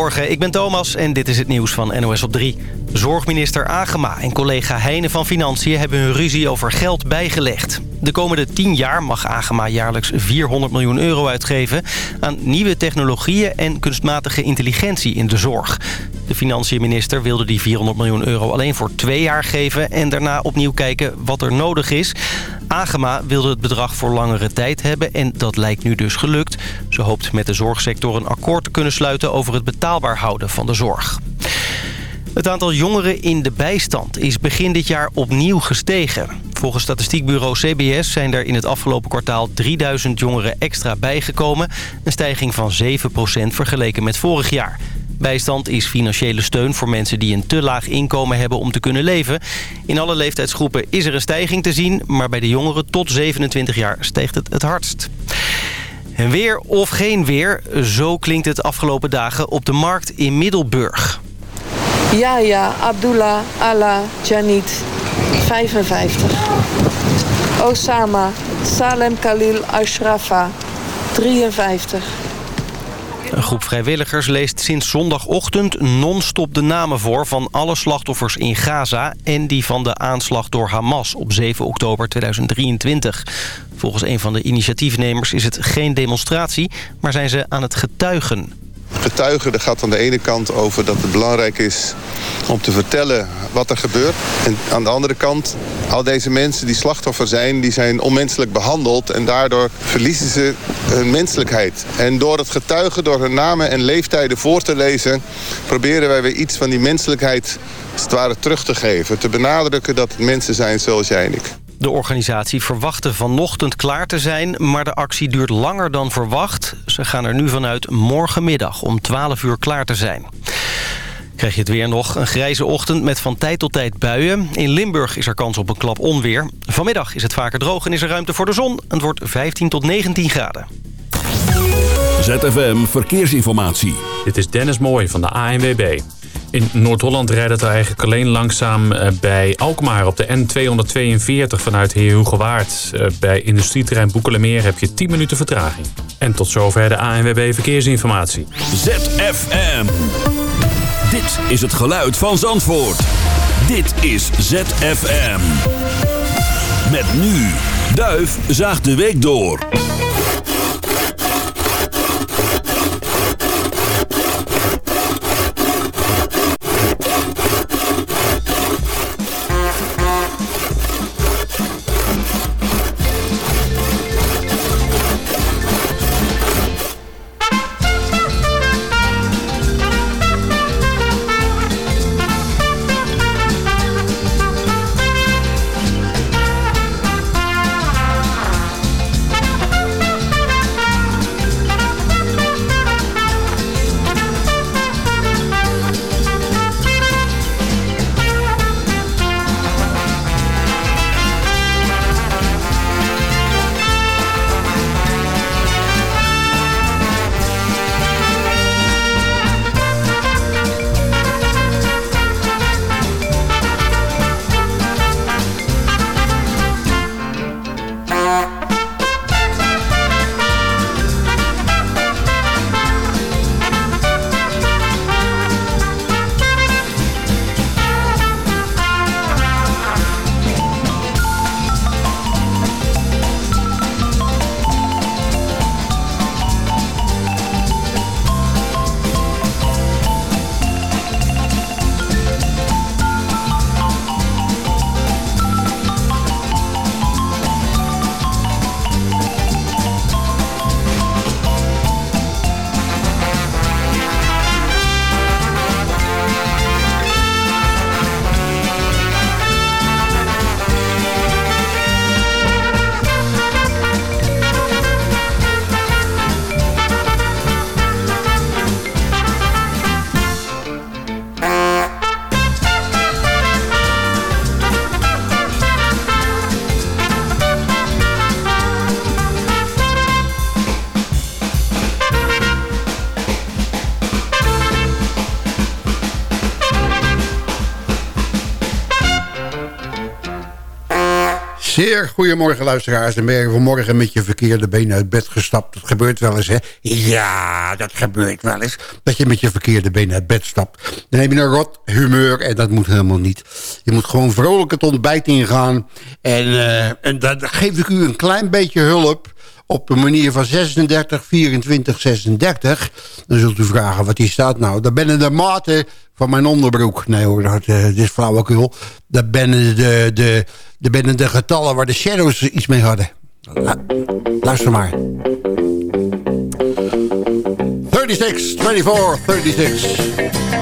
Morgen, ik ben Thomas en dit is het nieuws van NOS op 3. Zorgminister Agema en collega Heijnen van Financiën hebben hun ruzie over geld bijgelegd. De komende 10 jaar mag Agema jaarlijks 400 miljoen euro uitgeven... aan nieuwe technologieën en kunstmatige intelligentie in de zorg. De financiënminister wilde die 400 miljoen euro alleen voor twee jaar geven... en daarna opnieuw kijken wat er nodig is. Agema wilde het bedrag voor langere tijd hebben en dat lijkt nu dus gelukt. Ze hoopt met de zorgsector een akkoord te kunnen sluiten over het betaalbaar houden van de zorg. Het aantal jongeren in de bijstand is begin dit jaar opnieuw gestegen. Volgens statistiekbureau CBS zijn er in het afgelopen kwartaal 3000 jongeren extra bijgekomen. Een stijging van 7% vergeleken met vorig jaar. Bijstand is financiële steun voor mensen die een te laag inkomen hebben om te kunnen leven. In alle leeftijdsgroepen is er een stijging te zien, maar bij de jongeren tot 27 jaar stijgt het het hardst. En weer of geen weer, zo klinkt het afgelopen dagen op de markt in Middelburg. Ja, ja, Abdullah, Allah, Janit, 55. Osama, Salem Khalil Ashrafa, 53. Een groep vrijwilligers leest sinds zondagochtend non-stop de namen voor... van alle slachtoffers in Gaza en die van de aanslag door Hamas op 7 oktober 2023. Volgens een van de initiatiefnemers is het geen demonstratie... maar zijn ze aan het getuigen getuigen. Dat gaat aan de ene kant over dat het belangrijk is om te vertellen wat er gebeurt. En aan de andere kant, al deze mensen die slachtoffer zijn... die zijn onmenselijk behandeld en daardoor verliezen ze hun menselijkheid. En door het getuigen, door hun namen en leeftijden voor te lezen... proberen wij weer iets van die menselijkheid als het ware terug te geven. Te benadrukken dat het mensen zijn zoals jij en ik. De organisatie verwachtte vanochtend klaar te zijn, maar de actie duurt langer dan verwacht. Ze gaan er nu vanuit morgenmiddag om 12 uur klaar te zijn. Krijg je het weer nog. Een grijze ochtend met van tijd tot tijd buien. In Limburg is er kans op een klap onweer. Vanmiddag is het vaker droog en is er ruimte voor de zon. Het wordt 15 tot 19 graden. ZFM Verkeersinformatie. Dit is Dennis Mooij van de ANWB. In Noord-Holland rijdt het eigenlijk alleen langzaam eh, bij Alkmaar op de N242 vanuit Heerhugowaard. Eh, bij industrieterrein Boekelemeer heb je 10 minuten vertraging. En tot zover de ANWB Verkeersinformatie. ZFM. Dit is het geluid van Zandvoort. Dit is ZFM. Met nu. Duif zaagt de week door. Goedemorgen luisteraars. En ben je vanmorgen met je verkeerde been uit bed gestapt. Dat gebeurt wel eens, hè? Ja, dat gebeurt wel eens. Dat je met je verkeerde been uit bed stapt. Dan heb je een rot humeur en dat moet helemaal niet. Je moet gewoon vrolijk het ontbijt ingaan. En, uh, en dan geef ik u een klein beetje hulp op de manier van 36, 24, 36. Dan zult u vragen, wat is dat nou? Dat binnen de maten van mijn onderbroek. Nee hoor, dat, uh, dit is flauwekul. Dat binnen de, de, de, binnen de getallen waar de shadows iets mee hadden. luister maar. 36, 24, 36.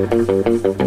beetje met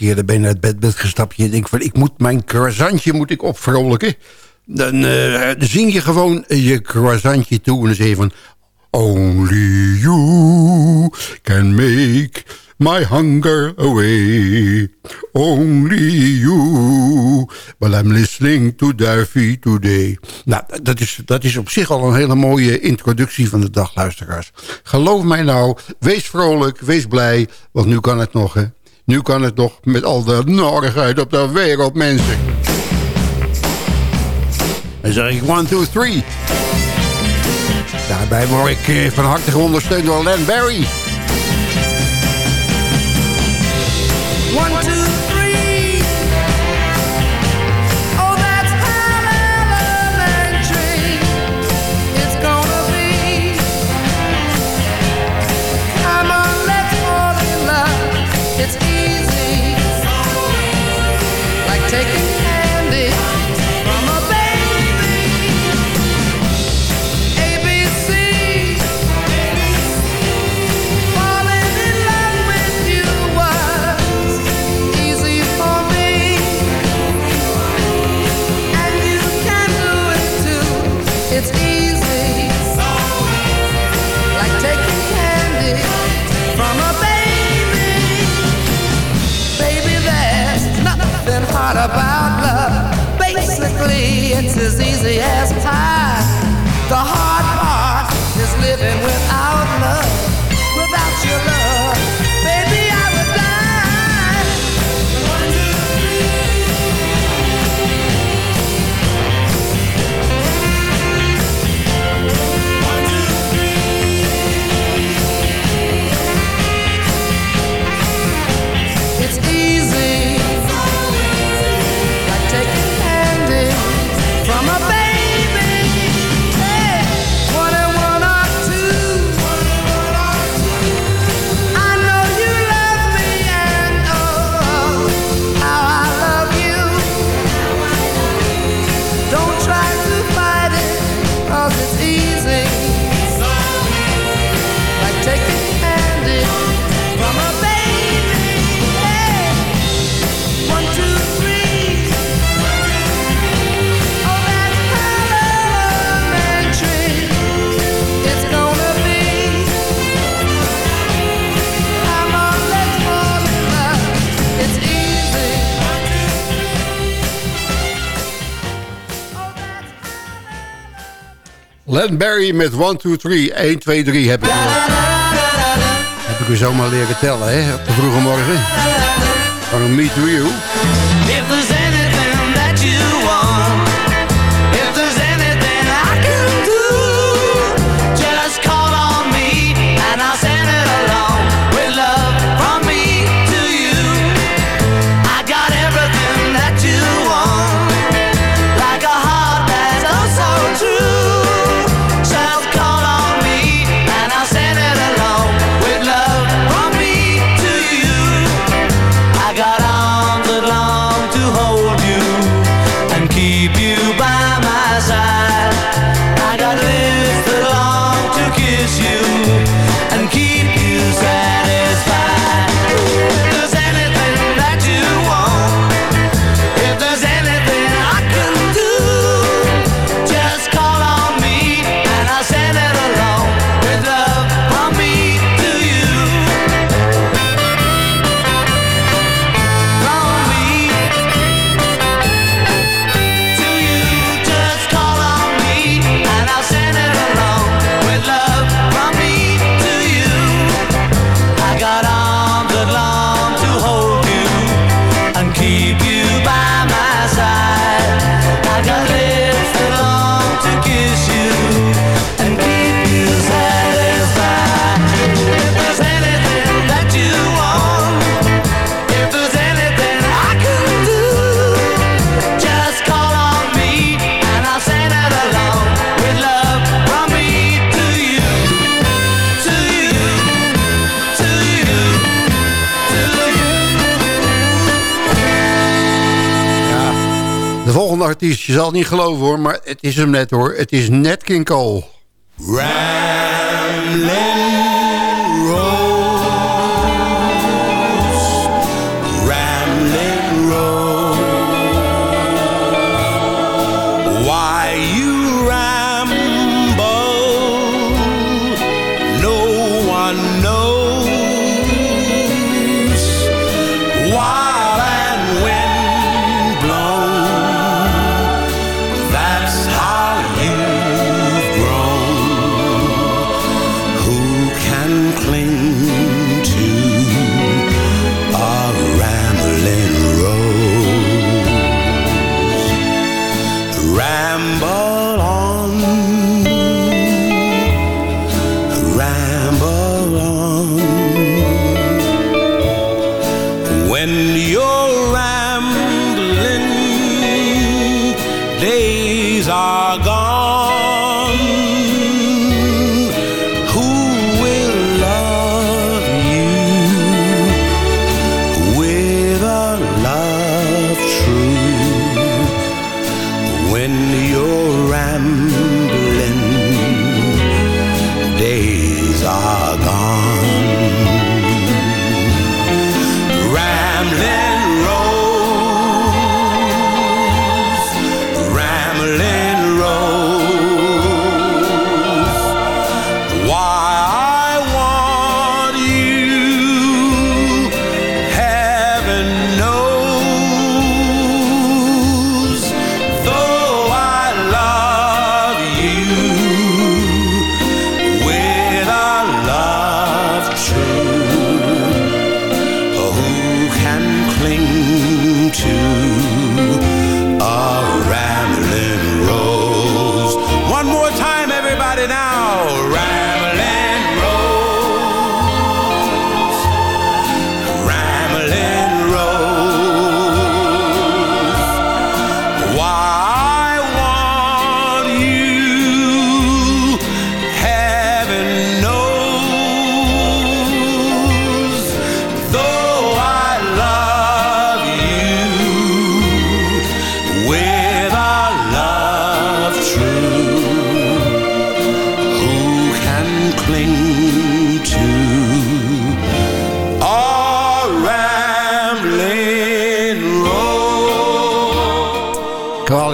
verkeerde been uit bed bent gestapt... je denkt van, ik moet mijn croissantje moet ik opvrolijken... dan, uh, zing je gewoon je croissantje toe... en dan zeg je van... Only you can make my hunger away. Only you. But I'm listening to Duify today. Nou, dat is, dat is op zich al een hele mooie introductie van de dag, luisteraars. Geloof mij nou, wees vrolijk, wees blij, want nu kan het nog. Nu kan het toch met al de narigheid op de wereld, mensen. Dan zeg ik 1, 2, 3. Daarbij word ik eh, van harte ondersteund door Len Barry. 1, 2, is living Len Barry met 1, 2, 3. 1, 2, 3 heb ik u, heb ik u zomaar leren tellen, hè? Op de vroege morgen. Van Me To You. Hold you and keep you by je zal het niet geloven hoor, maar het is hem net hoor. Het is Nat King Cole.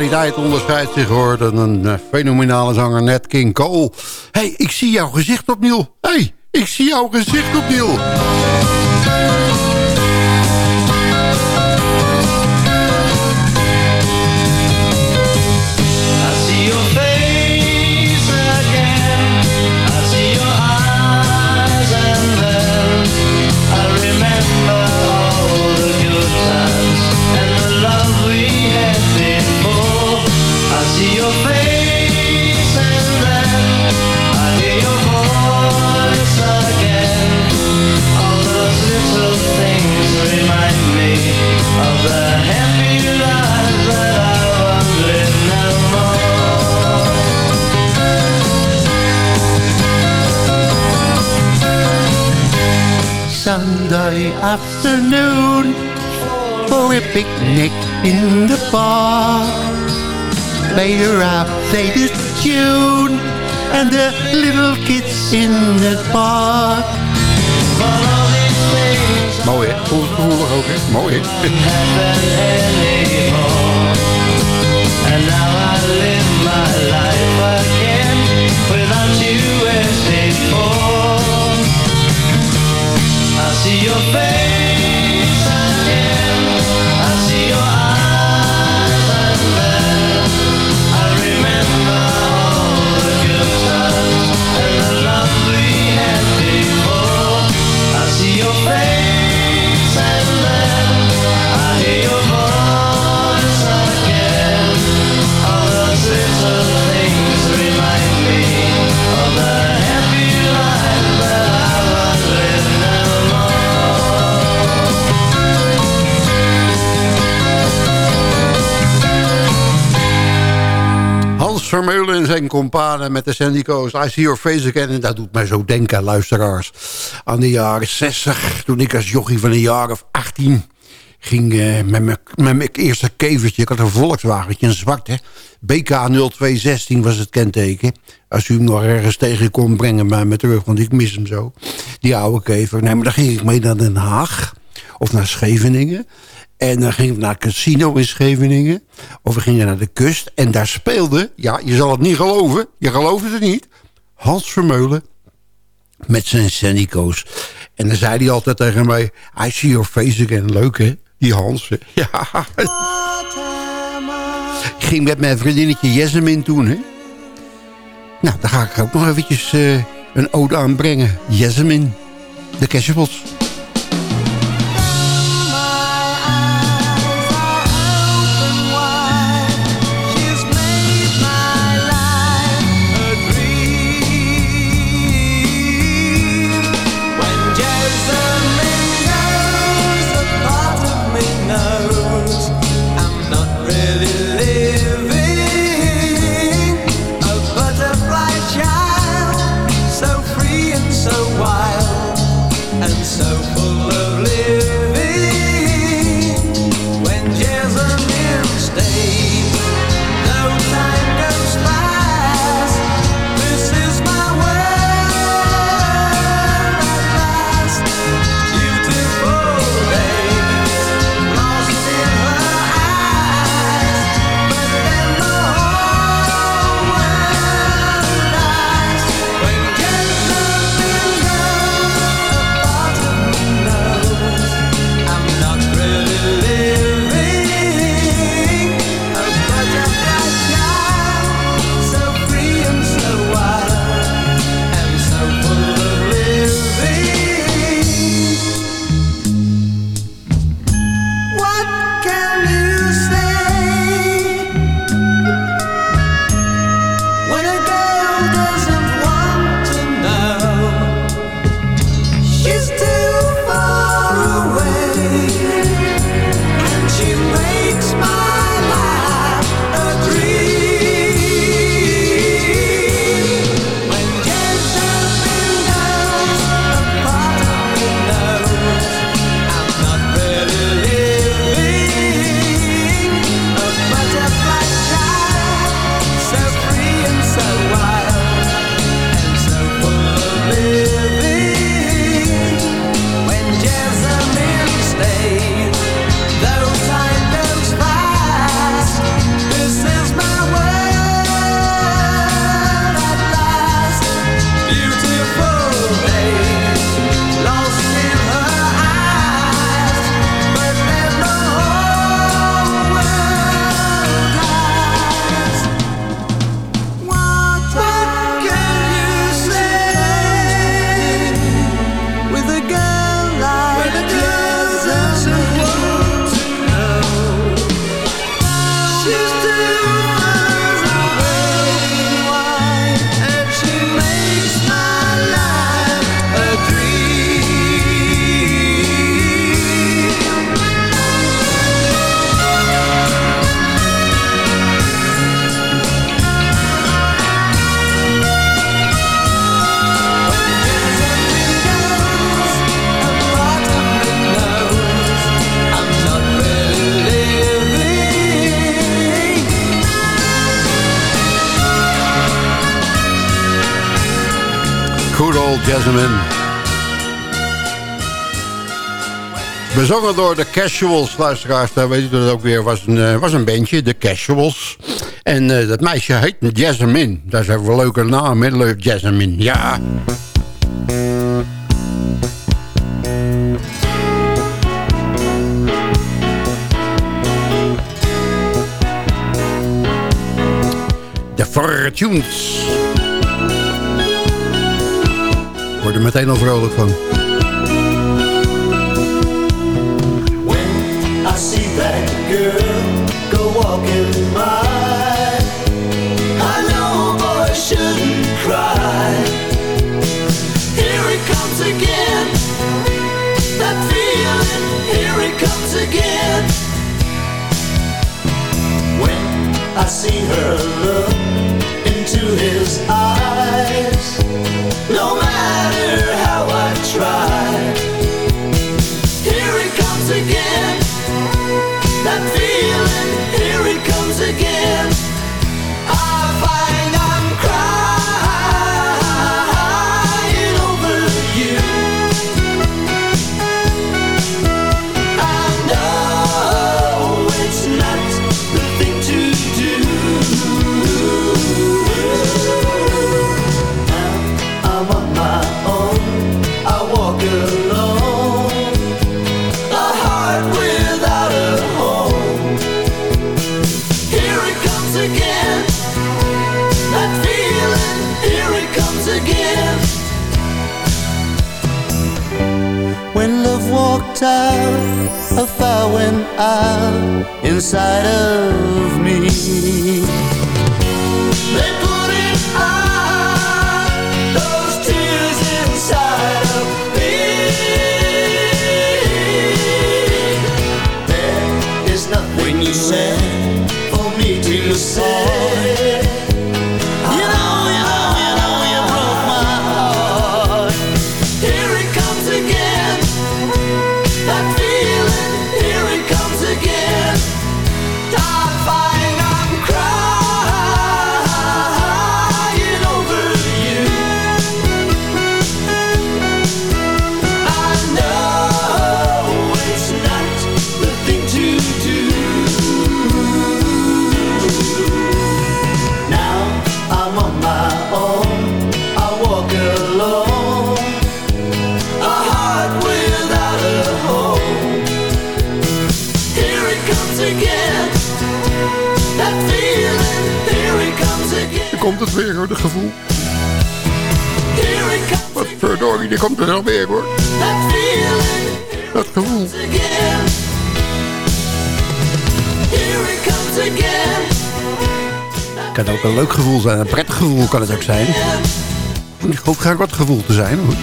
Kwaliteit onderscheidt zich hoor een eh, fenomenale zanger Nat King Cole. hey, ik zie jouw gezicht opnieuw. hey, ik zie jouw gezicht opnieuw. Sunday afternoon for a picnic in the park. Later out, play this tune and the little kids in the park. But all these things Mooi hè? Voel ook hè? Mooi hè? don't happen anymore. And now I live my life see your face Vermeulen en zijn companen met de Sandico's. I see your face again. En dat doet mij zo denken, luisteraars. Aan de jaren 60. Toen ik als jochie van een jaar of 18 ging eh, met mijn- met eerste kevertje. Ik had een Volkswagentje, een zwart hè. BK 0216 was het kenteken. Als u hem nog ergens tegen kon brengen bij me terug. Want ik mis hem zo. Die oude kever. Nee, maar dan ging ik mee naar Den Haag. Of naar Scheveningen. En dan gingen we naar casino in Scheveningen. Of we gingen naar de kust. En daar speelde, ja, je zal het niet geloven. Je gelooft het niet. Hans Vermeulen met zijn Sandico's. En dan zei hij altijd tegen mij... I see your face again. Leuk, hè? Die Hans. Ja. Ik ging met mijn vriendinnetje Jessemin toen, hè? Nou, daar ga ik ook nog eventjes eh, een ode aan brengen. De Casuals. day Jasmine. Bezongen door de Casuals, luisteraars. Daar weet u dat ook weer. Was een, eh, was een bandje, de Casuals. En eh, dat meisje heet Jasmine. Dat is een leuke naam, hè? Jasmine. Ja. De Fortunes. Word er meteen al vrolijk van. I see that girl go walking by. I know boy shouldn't cry. Here it comes again. That feeling, here it comes again. When I see her look Die komt er wel weer hoor. Dat gevoel. again. Here it comes again. kan ook een leuk gevoel zijn, een prettig gevoel kan het ook zijn. Ik hoop graag wat gevoel te zijn hoor.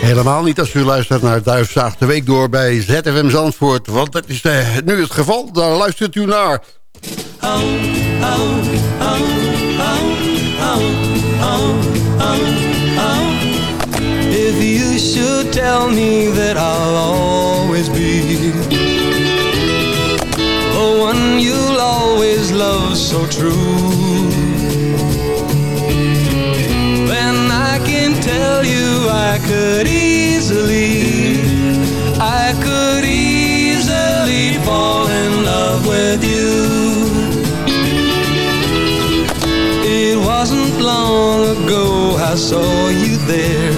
Helemaal niet als u luistert naar Duifzaag de Week door bij ZFM Zandvoort. Want dat is eh, nu het geval. Daar luistert u naar. If you should tell me that I'll always be the one you'll always love so true, then I can tell you I could easily, I could easily fall in love with you. Long ago I saw you there.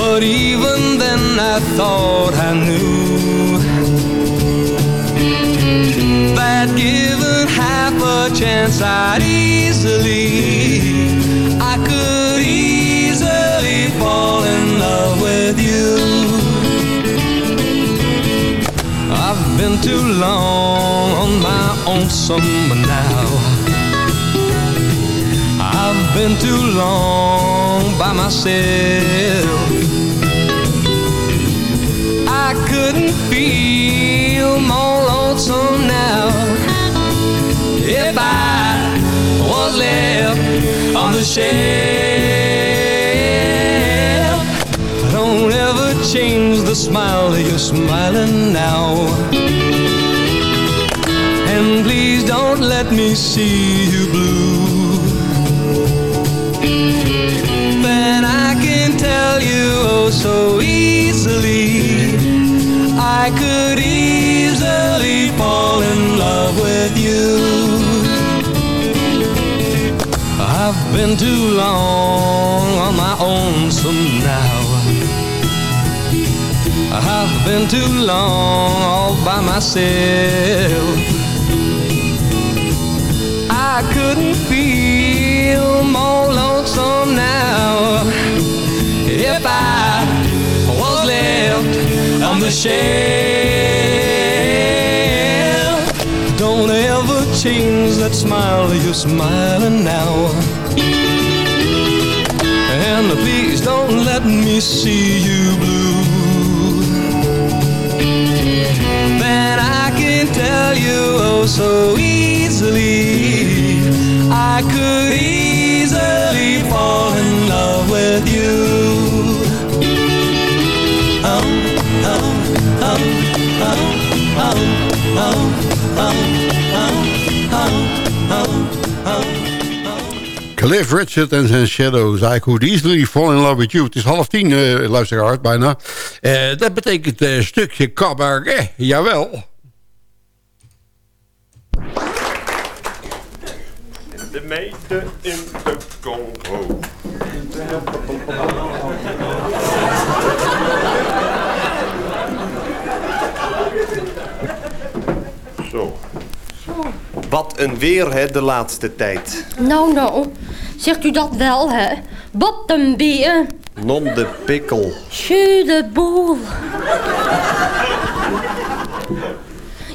But even then I thought I knew That given half a chance I'd easily I could easily fall in love with you I've been too long on my own summer now I've been too long by myself. I couldn't feel more lonesome now. If I was left on the shelf Don't ever change the smile you're smiling now. And please don't let me see you blue. Then I can tell you oh so easily. I could easily fall in love with you. I've been too long on my own so now. I've been too long all by myself. I couldn't feel more lonesome now if I was left on the shelf. Don't ever change that smile you're smiling now. And please don't let me see you blue. Then I can tell you oh so easily. I could Cliff Richard en zijn Shadows. I could easily fall in love with you. Het is half tien, uh, luisteraars, bijna. Uh, dat betekent een uh, stukje cabaret. Jawel. De meiden in de Congo. Zo. Wat een weer, hè, de laatste tijd. Nou, nou. Zegt u dat wel, hè? Wat een beer. Non de pikkel. Jeu de boel.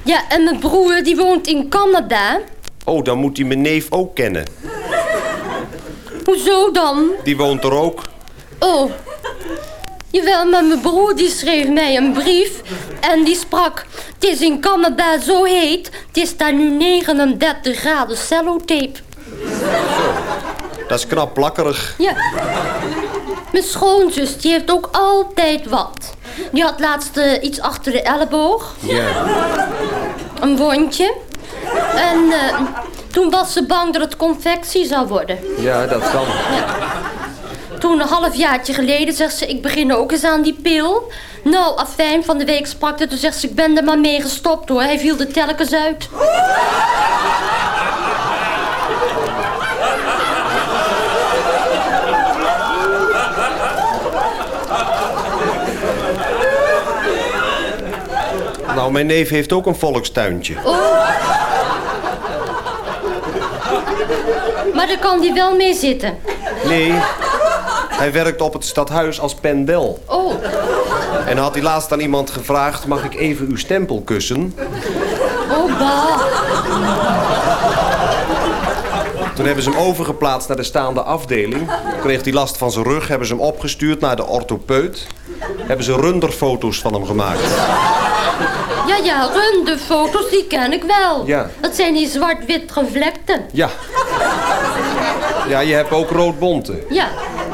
Ja, en mijn broer die woont in Canada. Oh, dan moet hij mijn neef ook kennen. Hoezo dan? Die woont er ook. Oh. Jawel, maar mijn broer die schreef mij een brief en die sprak... Het is in Canada zo heet, het is daar nu 39 graden cellotape. Dat is knap plakkerig. Ja. Mijn schoonzus, die heeft ook altijd wat. Die had laatst uh, iets achter de elleboog. Ja. Een wondje. En uh, toen was ze bang dat het confectie zou worden. Ja, dat kan. Ja. Toen een halfjaartje geleden zegt ze, ik begin ook eens aan die pil. Nou, afijn, van de week sprak ze, toen zegt ze, ik ben er maar mee gestopt hoor. Hij viel er telkens uit. Nou, mijn neef heeft ook een volkstuintje. Oh. Maar daar kan hij wel mee zitten. Nee, hij werkt op het stadhuis als pendel. Oh. En had hij laatst aan iemand gevraagd... mag ik even uw stempel kussen? Oh, bah. Toen hebben ze hem overgeplaatst naar de staande afdeling. Kreeg hij last van zijn rug. Hebben ze hem opgestuurd naar de orthopeut. Hebben ze runderfoto's van hem gemaakt. Ja, ja, runderfoto's, die ken ik wel. Ja. Dat zijn die zwart-wit gevlekte. Ja. Ja, je hebt ook roodbonten. Ja,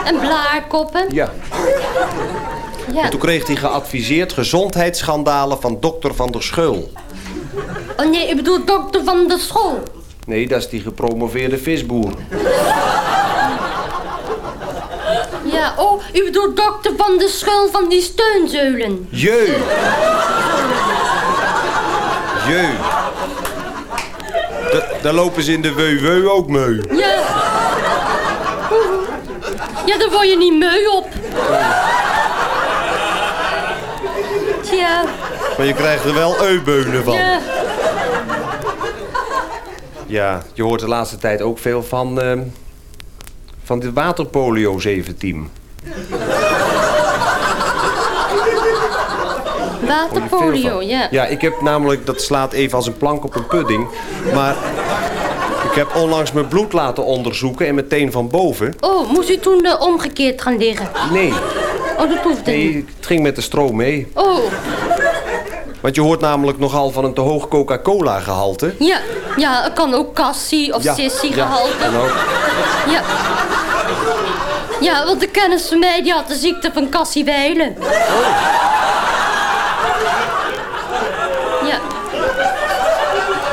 en blaarkoppen. Ja. Ja. En toen kreeg hij geadviseerd gezondheidsschandalen van dokter Van der Scheul. Oh nee, ik bedoel dokter van de school. Nee, dat is die gepromoveerde visboer. Ja, oh, u bedoelt dokter van de school van die steunzeulen. Jeu. Jeu. Da- Daar lopen ze in de WW ook mee. Ja. Ja, daar word je niet meu op. Tja, Maar je krijgt er wel eubeunen van. ja. Ja, je hoort de laatste tijd ook veel van... ehm, van dit waterpolio 17. Waterpolio, ja. Ja, ik heb namelijk... Dat slaat even als een plank op een pudding. Maar ik heb onlangs mijn bloed laten onderzoeken en meteen van boven. Oh, moest u toen eh, omgekeerd gaan liggen? Nee, Oh, dat hoefde niet. nee, het ging met de stroom mee. Oh, Want je hoort namelijk nogal van een te hoog Coca-Cola gehalte. ja. Ja, het kan ook cassie of ja, gehalte. kan ook. Ja. Ja, want de kennis van mij die had de ziekte van Cassie Weilen. Ja.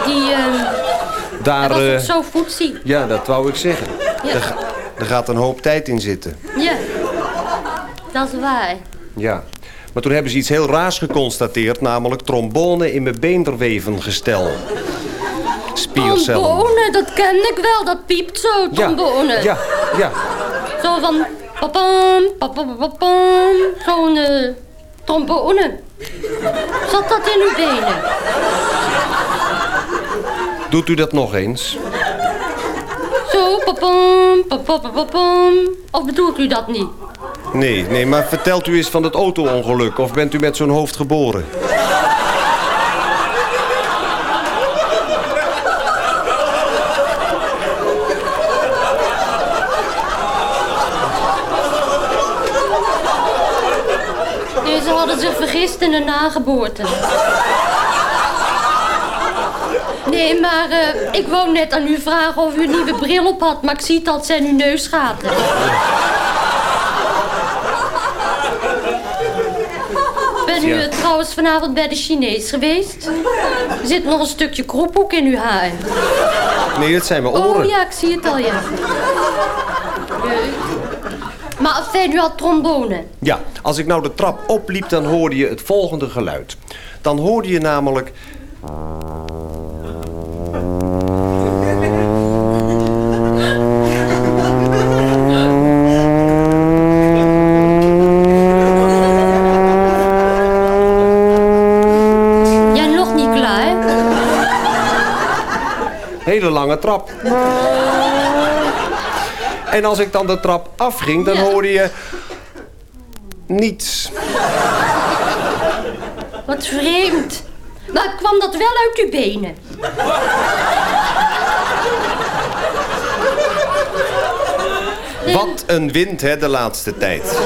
Die, ehm Daar, dat was eh, ook zo voetzie. ja, dat wou ik zeggen. Ja. Er, ga- er gaat een hoop tijd in zitten. Ja, dat is waar. Ja. Maar toen hebben ze iets heel raars geconstateerd, namelijk trombone in mijn beenderwevengestel. Spiercellen. Trombone, dat ken ik wel. Dat piept zo, trombone. Ja, ja. Zo van... Papam, papam, papam. Zo'n eh, trombone. Zat dat in uw benen? Doet u dat nog eens? Zo, papam, papam. Of bedoelt u dat niet? Nee, nee, maar vertelt u eens van het auto-ongeluk of bent u met zo'n hoofd geboren? Ze hadden zich vergist in de nageboorte. Nee, maar eh, ik wou net aan u vragen of u een nieuwe bril op had, maar ik zie dat zijn uw neusgaten. Ben u Ja. eh, trouwens vanavond bij de Chinees geweest? Er zit nog een stukje kroephoek in uw haar. Nee, dat zijn mijn oren. Oh ja, ik zie het al, ja. Jeugd. Maar fijn, u had trombone. Ja, als ik nou de trap opliep, dan hoorde je het volgende geluid. Dan hoorde je namelijk... hele lange trap. En als ik dan de trap afging, dan hoorde je... niets. Wat vreemd. Maar kwam dat wel uit uw benen? Wat een wind, hè, de laatste tijd.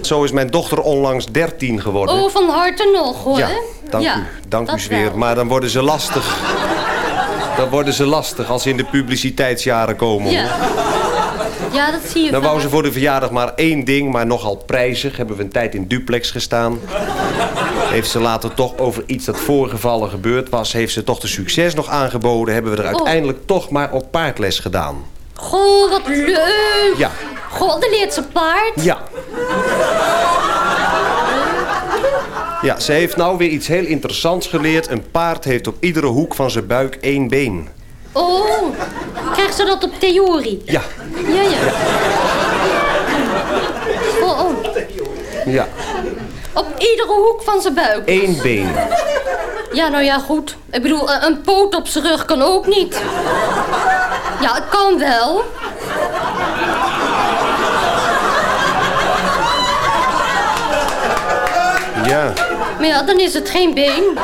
Zo is mijn dochter onlangs 13 geworden. Oh, van harte nog, hoor. Ja, dank Ja, u, dank u wel. Maar dan worden ze lastig. Dan worden ze lastig als ze in de publiciteitsjaren komen. Ja. Ja, dat zie je Dan wou ze voor de verjaardag maar één ding, maar nogal prijzig. Hebben we een tijd in duplex gestaan. Heeft ze later toch over iets dat voorgevallen gebeurd was... heeft ze toch de succes nog aangeboden. Hebben we er Oh. uiteindelijk toch maar op paardles gedaan. Goh, wat leuk. Ja, Goh, dan leert ze paard. ja. Ja, ze heeft nou weer iets heel interessants geleerd. Een paard heeft op iedere hoek van zijn buik één been. Oh, krijgt ze dat op theorie? Ja, Ja, ja. Oh, oh. ja. Op iedere hoek van zijn buik. Eén been. Ja, nou ja, goed. Ik bedoel, een- een poot op zijn rug kan ook niet. Ja, het kan wel. Ja. Maar ja, dan is het geen been.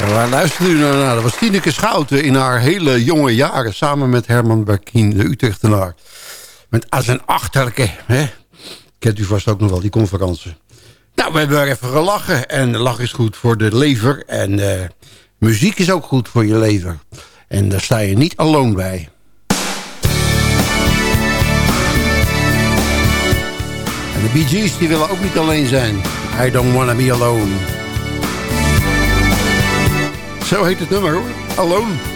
En waar luisterde u nou naar? Dat was Tineke Schouten in haar hele jonge jaren... samen met Herman Berkien, de Utrechtenaar. Met als een achterlijke, hè? Kent u vast ook nog wel, die conferentie. Nou, we hebben er even gelachen. En lach is goed voor de lever. En eh, muziek is ook goed voor je lever. En daar sta je niet alone bij. De Bee Gees die willen ook niet alleen zijn. I don't wanna be alone. Zo heet het nummer hoor. Alone.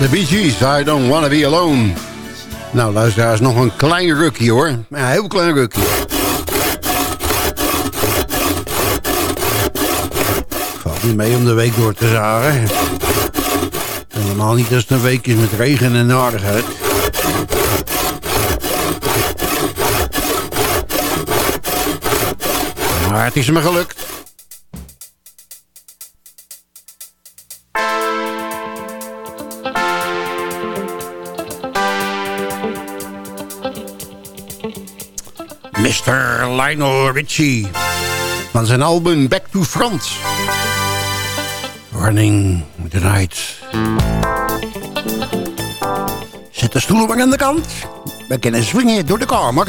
De Bee Gees, I Don't Wanna Be Alone. Nou, luisteraars, nog een klein rukje hoor. Een heel klein rukje. Valt niet mee om de week door te zagen. Helemaal niet als het een week is met regen en aardigheid. Maar het is me gelukt. Mr. Lionel Richie. Van zijn album Back to France. Running the Night. Zet de stoel maar aan de kant. We kunnen swingen door de kamer.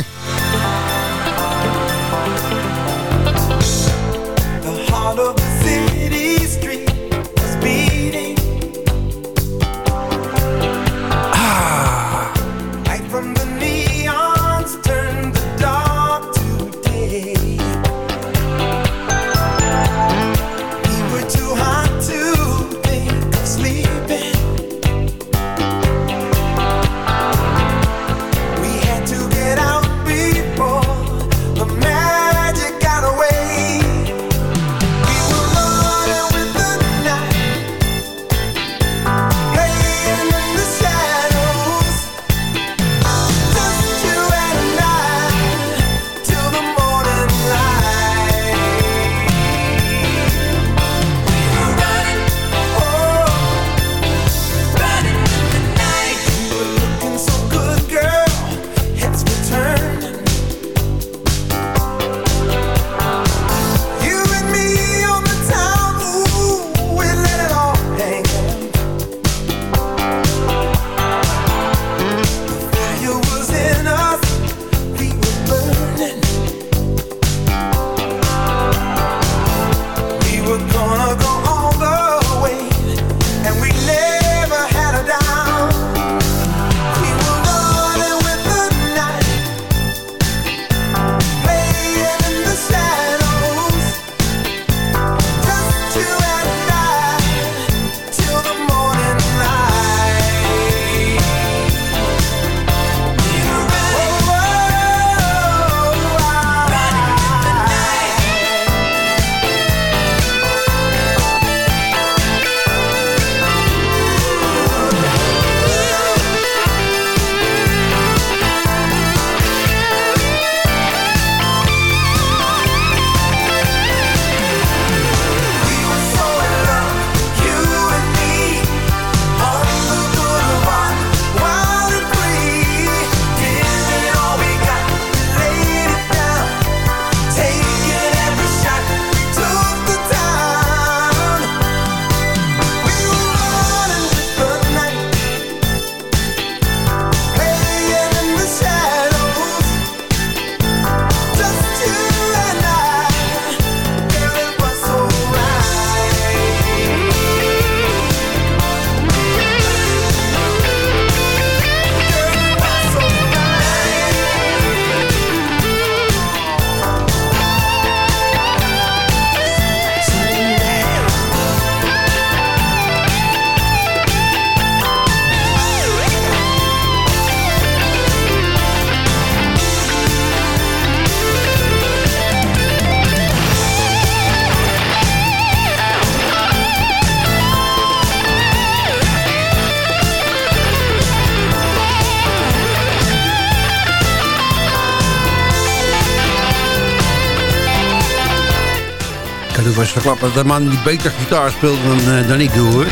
Klap dat de man die beter gitaar speelt dan, eh, dan ik doe hoor.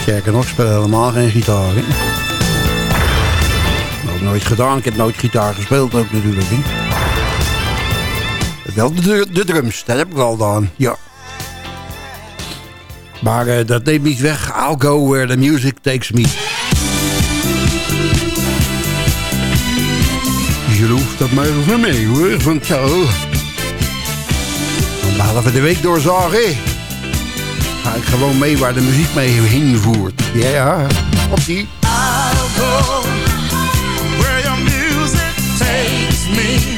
Sterker nog, speel helemaal geen gitaar. Hè. Ook nooit gedaan. Ik heb nooit gitaar gespeeld ook natuurlijk. Hè. Wel de, de drums, dat heb ik wel gedaan, ja. Maar eh, dat neemt niet weg. I'll go where the music takes me. Je hoeft dat maar even mee hoor, van zo. Behalve de week doorzagen. Ga ik gewoon mee waar de muziek mee heen voert. Ja, ja. Op die. I'll go where your music takes me,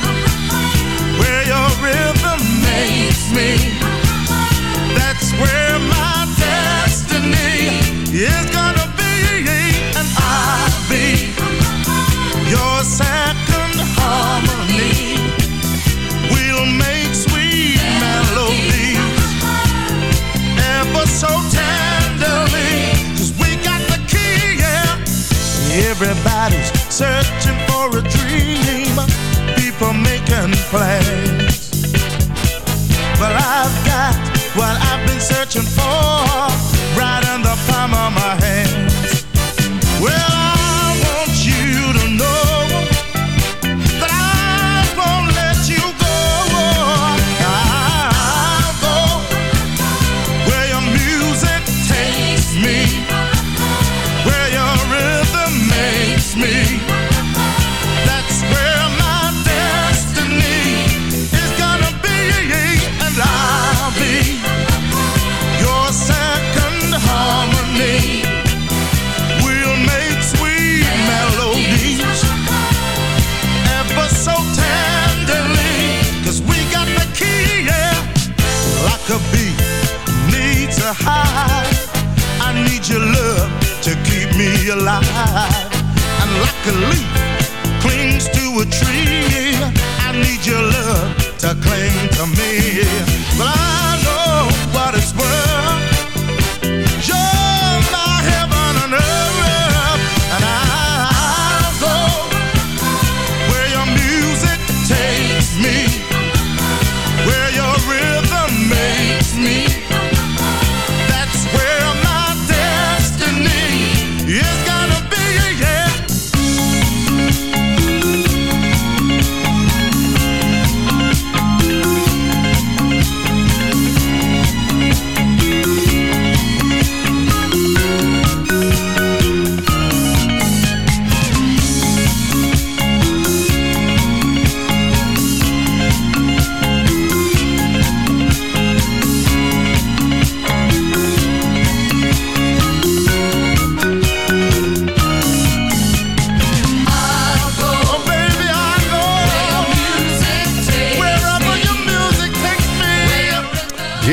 Everybody's searching for a dream, people making plans. But I've got what I've been searching for to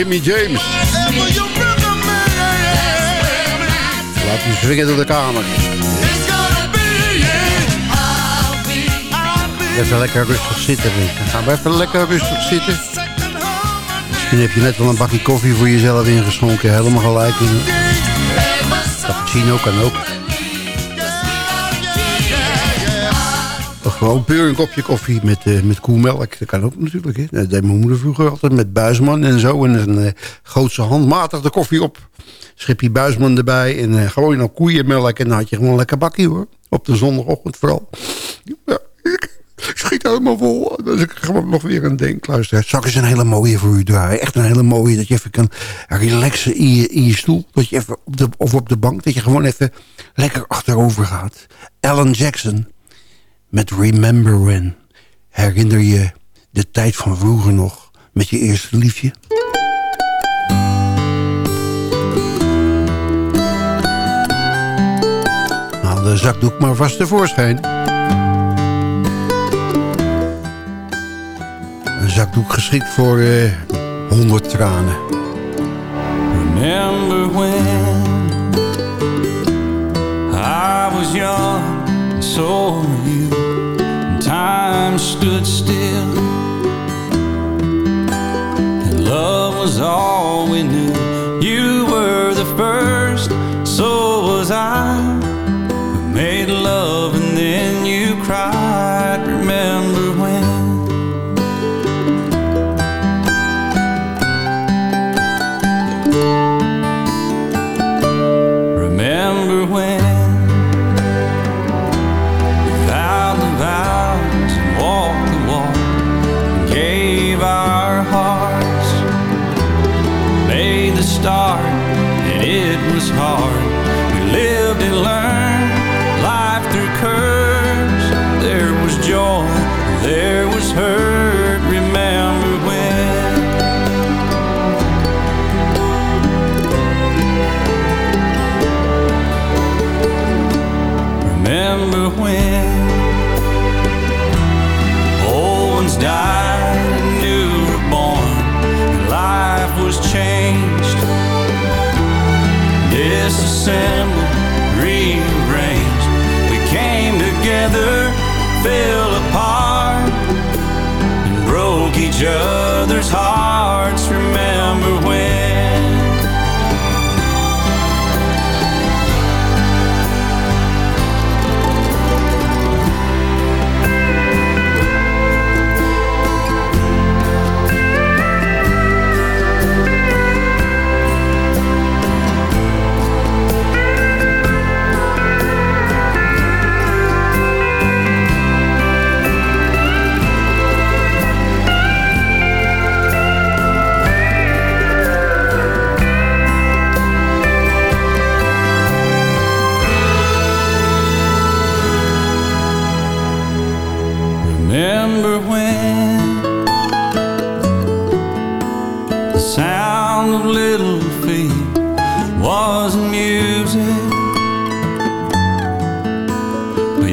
Jimmy James. Laat hem swingen door de kamer. Even lekker rustig zitten. Dan gaan we even lekker rustig zitten. Misschien heb je net wel een bakje koffie voor jezelf ingeschonken. Helemaal gelijk in. Cappuccino kan ook. Gewoon puur een kopje koffie met, eh, met koemelk. Dat kan ook natuurlijk. Hè. Dat deed mijn moeder vroeger altijd met buisman en zo. En dan uh, ze handmatig de koffie op. Schipje buisman erbij. En uh, gewoon nog koeienmelk. En dan had je gewoon een lekker bakje hoor. Op de zondagochtend vooral. Ja, ik schiet helemaal vol. Dus ik gewoon nog weer een denk. Luister, ik eens een hele mooie voor u draaien. Echt een hele mooie. Dat je even kan relaxen in je, in je stoel. Dat je even op de, of op de bank. Dat je gewoon even lekker achterover gaat. Alan Jackson met Remember When. Herinner je de tijd van vroeger nog met je eerste liefje? Haal de zakdoek maar vast tevoorschijn. Een zakdoek geschikt voor eh 100 tranen. Remember when I was young, so were you. And time stood still, and love was all we knew. You were the first, so was I.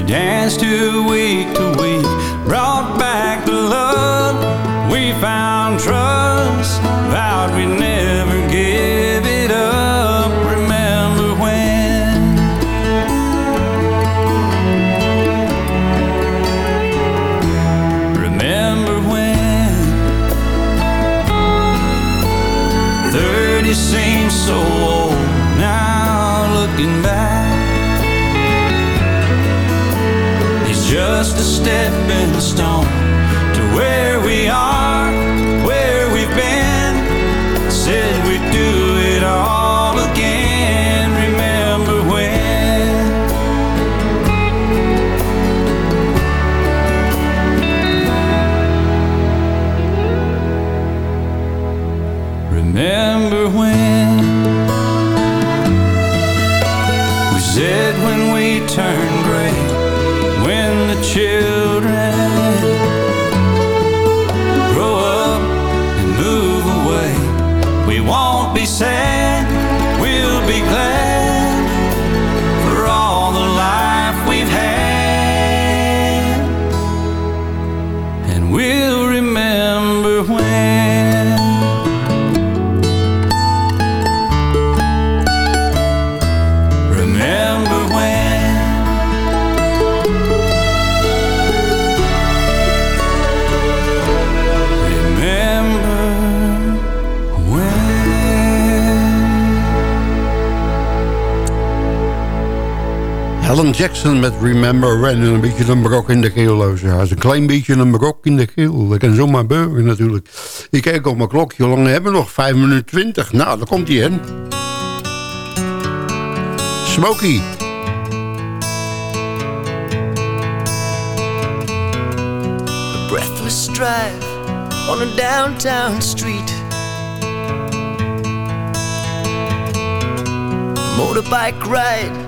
danced to week to week, brought back the love. We found Jackson met Remember When. En een beetje een brok in de keel, luisteraars. Een klein beetje een brok in de keel. Dat kan zomaar gebeuren natuurlijk. Ik kijk op mijn klokje. Hoe lang hebben we nog? 5 minuten 20. Nou, daar komt hij in. Smokey. A breathless drive on a downtown street. Motorbike ride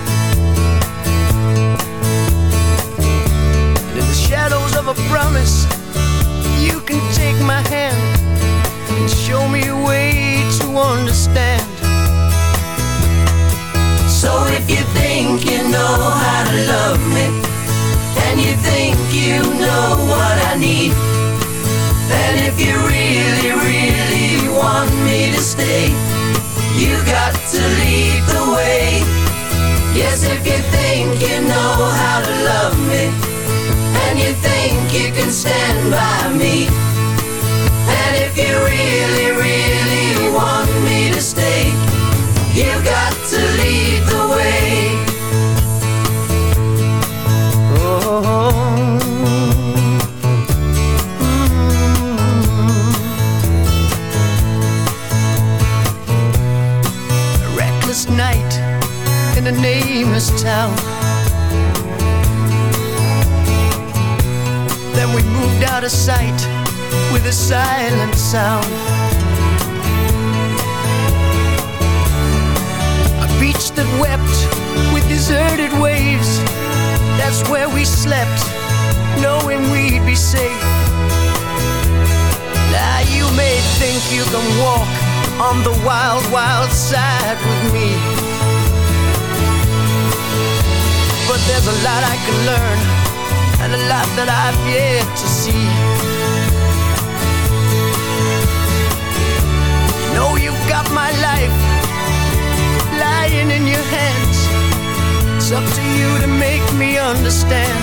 Shadows of a promise, you can take my hand and show me a way to understand. So if you think you know how to love me, and you think you know what I need, and if you really, really want me to stay, you got to lead the way. Yes, if you think you know how to love me, and you think you can stand by me, and if you really, really want me to stay, you got to lead the way. Reckless night in a nameless town. Then we moved out of sight with a silent sound. A beach that wept with deserted waves. That's where we slept, knowing we'd be safe. Now you may think you can walk on the wild, wild side with me. But there's a lot I can learn, and a lot that I've yet to see. You know you've got my life lying in your hands. It's up to you to make me understand.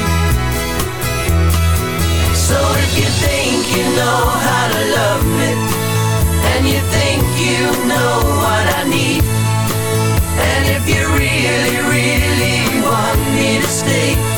So if you think you know how to love me, and you think you know what I need, and if you really, really want me to stay,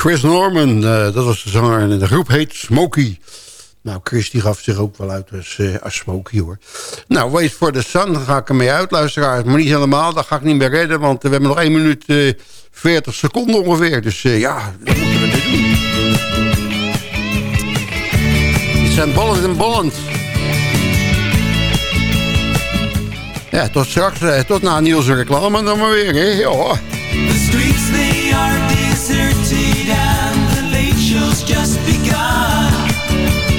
Chris Norman, eh, dat was de zanger en de groep heet Smokey. Nou, Chris die gaf zich ook wel uit als, eh, als Smokey hoor. Nou, Wait for the Sun, daar ga ik ermee uit, luisteraars. Maar niet helemaal, dat ga ik niet meer redden, want we hebben nog 1 minuut eh 40 seconden ongeveer. Dus ja, dat moeten we nu doen. Dit zijn Bolland en Bolland. Ja, tot straks, tot na Niels' reclame dan maar weer, hè. Ja. The streets they are just begun.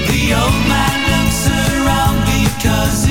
The old man looks around because